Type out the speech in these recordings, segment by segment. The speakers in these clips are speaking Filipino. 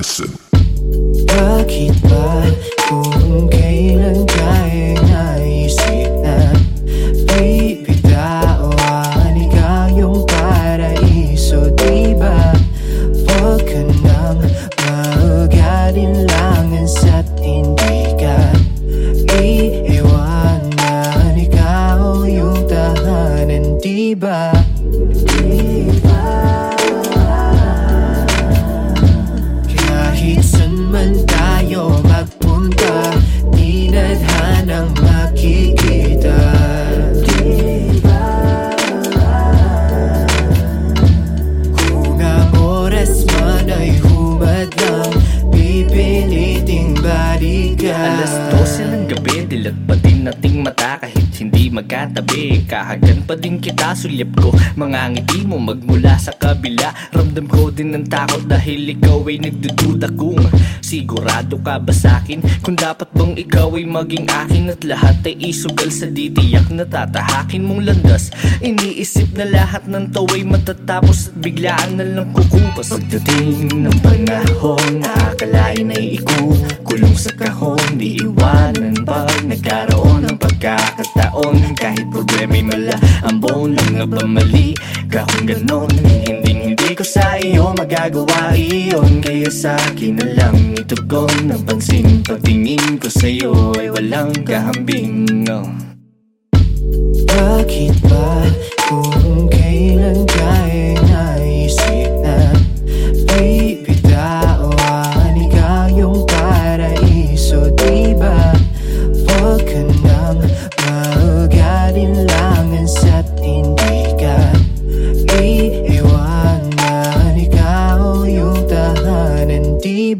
listen. Bakit ba kung kailan kaya naisip makikita. Kung ang oras man ay humad lang Pipiliting balikan. Alas 12 ng gabi, dilat pa din nating mata kahit hindi magkatabi. Kahagan pa din kita, sulyap ko Mga ngiti mo magmula sa kabila. Ramdam ko din ng takot dahil ikaw ay nagdududa kung Sigurado ka ba sa'kin? Kung dapat bang ikaw ay maging akin At lahat ay isugal sa ditiyak na tatahakin mong landas? Iniisip na lahat ng taway matatapos At biglaan na lang kukupas Pagdating ng panahon Nakakalain ay ikukulong sa kahon Di iwanan pag nagkaroon ng pagkakataon. Kahit problema'y mala Ang nga ba mali Kahong ganon Hindi hindi ko sa iyo magagawa iyon Kaya sa akin na lang itugon Ang pansin pagtingin ko sa iyo Ay walang kahambing oh. Bakit ba kung kailan ka ay naisip na Bibitawan ikaw yung paraiso Diba? Huwag ka nang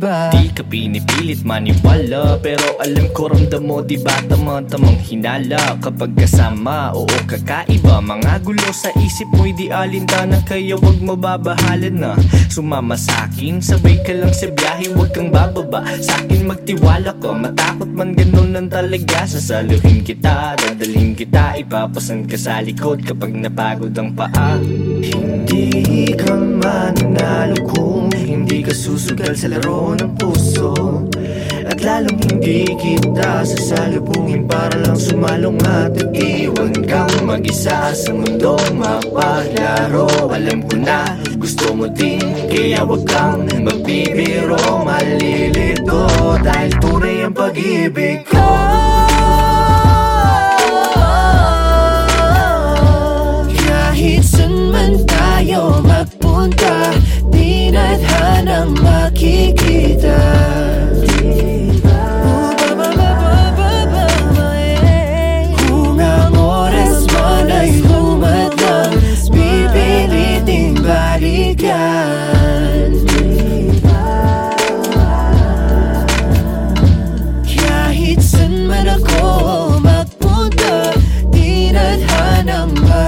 Diba? Di ka pinipilit maniwala Pero alam ko ramdam mo di ba tamang-tamang hinala? Kapag kasama, oo kakaiba. Mga gulo sa isip mo'y di alintana Kaya wag mababahalan na. Sumama sa'kin, sabay ka lang sa biyahe Huwag kang bababa, sa'kin magtiwala ka Matakot man ganun lang talaga. Sasaluhin kita, dadalhin kita Ipapasan ka sa likod kapag napagod ang paa. Hindi ka mananalo kung hindi ka susugal sa laro ng puso. At lalong hindi kita sasalubungin para lang sumalong at iwan kang mag-isa sa mundong mapaglaro Alam ko na gusto mo din kaya wag kang magbibiro. Malilito dahil tunay ang pag-ibig ko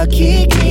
lucky.